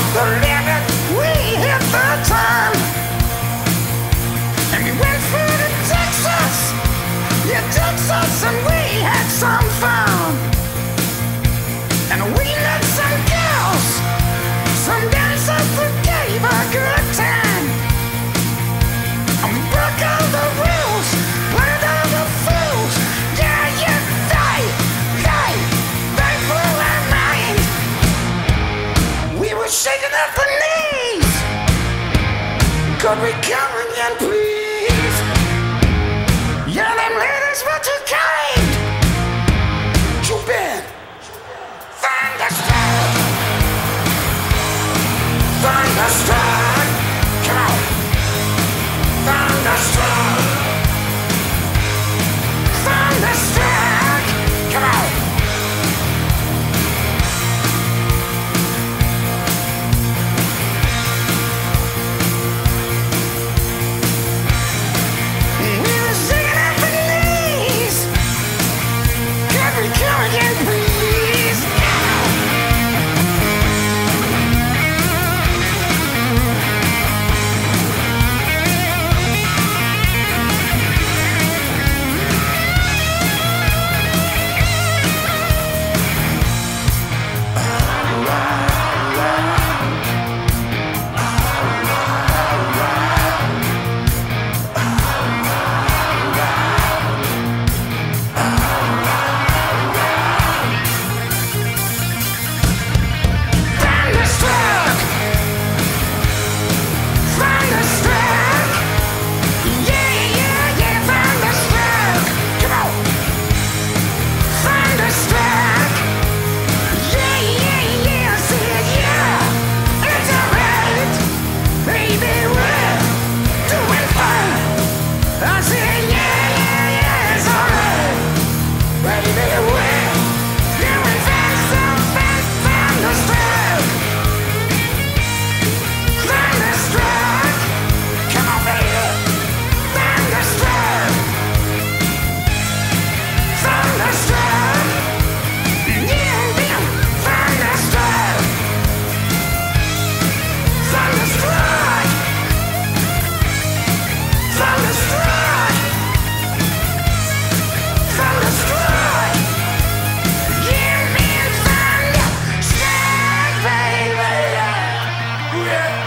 obsolete. could be coming and please. Yeah, them ladies were too kind. Too bad. Thunderstruck. Thunderstruck. Come on. Thunderstruck. Yeah.